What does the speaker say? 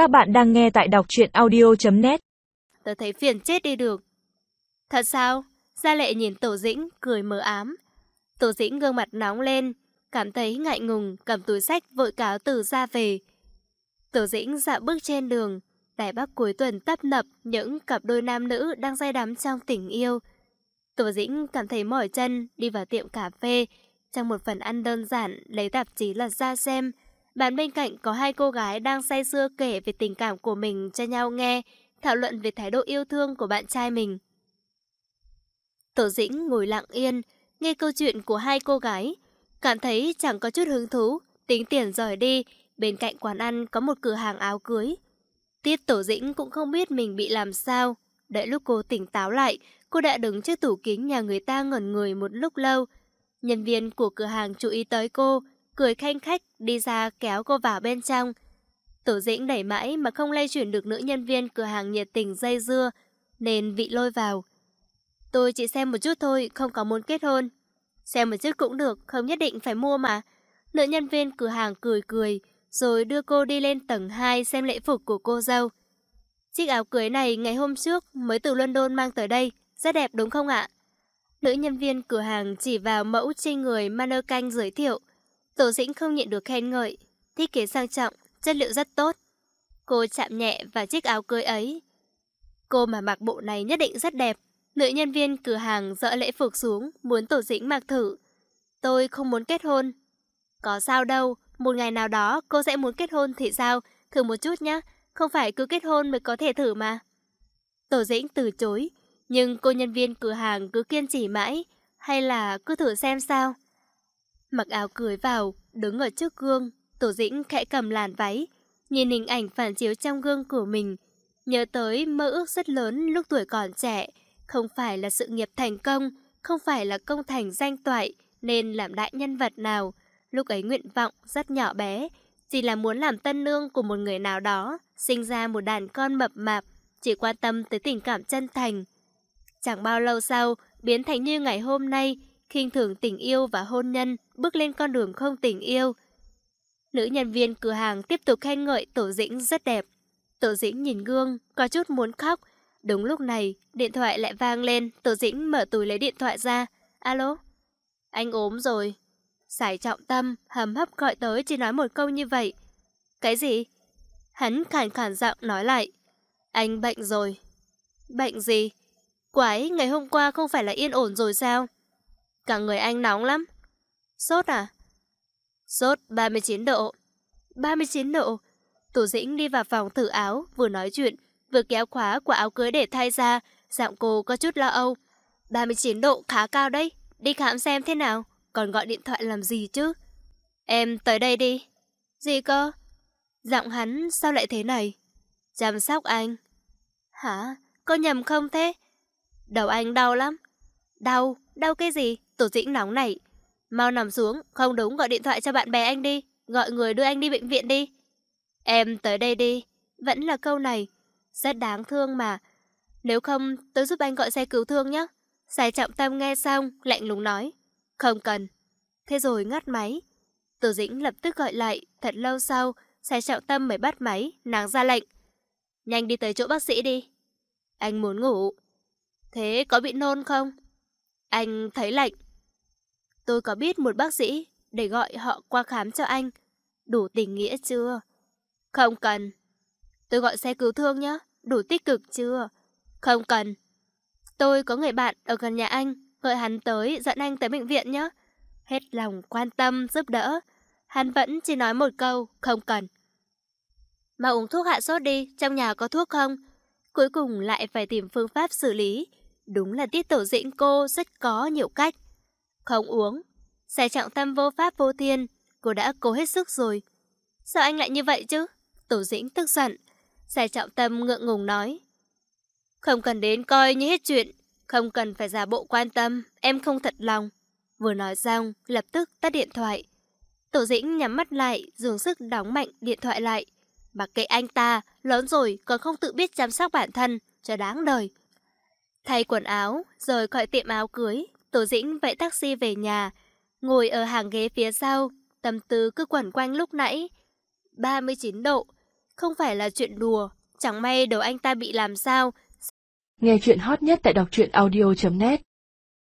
Các bạn đang nghe tại đọc truyện audio.net Tớ thấy phiền chết đi được. Thật sao? Gia lệ nhìn Tổ Dĩnh, cười mờ ám. Tổ Dĩnh gương mặt nóng lên, cảm thấy ngại ngùng, cầm túi sách vội cáo từ ra về. Tổ Dĩnh dạo bước trên đường, Đài Bắc cuối tuần tấp nập những cặp đôi nam nữ đang say đắm trong tình yêu. Tổ Dĩnh cảm thấy mỏi chân đi vào tiệm cà phê, trong một phần ăn đơn giản lấy tạp chí lật ra xem. Bàn bên cạnh có hai cô gái đang say sưa kể về tình cảm của mình cho nhau nghe, thảo luận về thái độ yêu thương của bạn trai mình. Tổ Dĩnh ngồi lặng yên, nghe câu chuyện của hai cô gái, cảm thấy chẳng có chút hứng thú, tính tiền rời đi, bên cạnh quán ăn có một cửa hàng áo cưới. Tiết Tổ Dĩnh cũng không biết mình bị làm sao, đợi lúc cô tỉnh táo lại, cô đã đứng trước tủ kính nhà người ta ngẩn người một lúc lâu. Nhân viên của cửa hàng chú ý tới cô, cười khanh khách đi ra kéo cô vào bên trong. Tổ dĩnh đẩy mãi mà không lay chuyển được nữ nhân viên cửa hàng nhiệt tình dây dưa, nên vị lôi vào. Tôi chỉ xem một chút thôi, không có muốn kết hôn. Xem một chút cũng được, không nhất định phải mua mà. Nữ nhân viên cửa hàng cười cười, rồi đưa cô đi lên tầng 2 xem lễ phục của cô dâu. Chiếc áo cưới này ngày hôm trước mới từ London mang tới đây, rất đẹp đúng không ạ? Nữ nhân viên cửa hàng chỉ vào mẫu trên người manơ canh giới thiệu. Tổ dĩnh không nhận được khen ngợi, thiết kế sang trọng, chất liệu rất tốt. Cô chạm nhẹ vào chiếc áo cưới ấy. Cô mà mặc bộ này nhất định rất đẹp. Nữ nhân viên cửa hàng dỡ lễ phục xuống, muốn tổ dĩnh mặc thử. Tôi không muốn kết hôn. Có sao đâu, một ngày nào đó cô sẽ muốn kết hôn thì sao? Thử một chút nhé, không phải cứ kết hôn mới có thể thử mà. Tổ dĩnh từ chối, nhưng cô nhân viên cửa hàng cứ kiên trì mãi, hay là cứ thử xem sao? Mặc áo cưới vào, đứng ở trước gương, Tổ Dĩnh khẽ cầm làn váy, nhìn hình ảnh phản chiếu trong gương của mình, nhớ tới mơ ước rất lớn lúc tuổi còn trẻ, không phải là sự nghiệp thành công, không phải là công thành danh toại nên làm đại nhân vật nào. Lúc ấy nguyện vọng rất nhỏ bé, chỉ là muốn làm tân nương của một người nào đó, sinh ra một đàn con mập mạp, chỉ quan tâm tới tình cảm chân thành. Chẳng bao lâu sau, biến thành như ngày hôm nay, khinh thường tình yêu và hôn nhân, bước lên con đường không tình yêu. Nữ nhân viên cửa hàng tiếp tục khen ngợi Tổ Dĩnh rất đẹp. Tổ Dĩnh nhìn gương, có chút muốn khóc. Đúng lúc này, điện thoại lại vang lên, Tổ Dĩnh mở túi lấy điện thoại ra. Alo? Anh ốm rồi. Sải trọng tâm, hầm hấp gọi tới chỉ nói một câu như vậy. Cái gì? Hắn khàn khàn giọng nói lại. Anh bệnh rồi. Bệnh gì? Quái, ngày hôm qua không phải là yên ổn rồi sao? Cả người anh nóng lắm. Sốt à? Sốt 39 độ. 39 độ. Tổ dĩnh đi vào phòng thử áo, vừa nói chuyện, vừa kéo khóa của áo cưới để thay ra, giọng cô có chút lo âu. 39 độ khá cao đấy, đi khám xem thế nào, còn gọi điện thoại làm gì chứ? Em tới đây đi. Gì cơ? Giọng hắn sao lại thế này? Chăm sóc anh. Hả? Có nhầm không thế? Đầu anh đau lắm. Đau? Đau cái gì? Tổ dĩnh nóng này. Mau nằm xuống, không đúng gọi điện thoại cho bạn bè anh đi. Gọi người đưa anh đi bệnh viện đi. Em tới đây đi. Vẫn là câu này. Rất đáng thương mà. Nếu không, tôi giúp anh gọi xe cứu thương nhé. Sai trọng tâm nghe xong, lạnh lùng nói. Không cần. Thế rồi ngắt máy. Tổ dĩnh lập tức gọi lại, thật lâu sau, sai trọng tâm mới bắt máy, nàng ra lệnh. Nhanh đi tới chỗ bác sĩ đi. Anh muốn ngủ. Thế có bị nôn không? Anh thấy lạnh. Tôi có biết một bác sĩ để gọi họ qua khám cho anh. Đủ tình nghĩa chưa? Không cần. Tôi gọi xe cứu thương nhé. Đủ tích cực chưa? Không cần. Tôi có người bạn ở gần nhà anh. Gọi hắn tới dẫn anh tới bệnh viện nhé. Hết lòng quan tâm giúp đỡ. Hắn vẫn chỉ nói một câu, không cần. Mà uống thuốc hạ sốt đi, trong nhà có thuốc không? Cuối cùng lại phải tìm phương pháp xử lý. Đúng là tiết tổ dĩnh cô rất có nhiều cách. Không uống. Xe trọng tâm vô pháp vô thiên. Cô đã cố hết sức rồi. Sao anh lại như vậy chứ? Tổ dĩnh tức giận. Xe trọng tâm ngượng ngùng nói. Không cần đến coi như hết chuyện. Không cần phải giả bộ quan tâm. Em không thật lòng. Vừa nói xong, lập tức tắt điện thoại. Tổ dĩnh nhắm mắt lại, dùng sức đóng mạnh điện thoại lại. Mặc kệ anh ta, lớn rồi còn không tự biết chăm sóc bản thân, cho đáng đời. Thay quần áo, rồi khỏi tiệm áo cưới, Tổ Dĩnh vẫy taxi về nhà, ngồi ở hàng ghế phía sau, tâm tư cứ quẩn quanh lúc nãy. 39 độ, không phải là chuyện đùa. Chẳng may đầu anh ta bị làm sao. Nghe chuyện hot nhất tại đọc truyện audio.net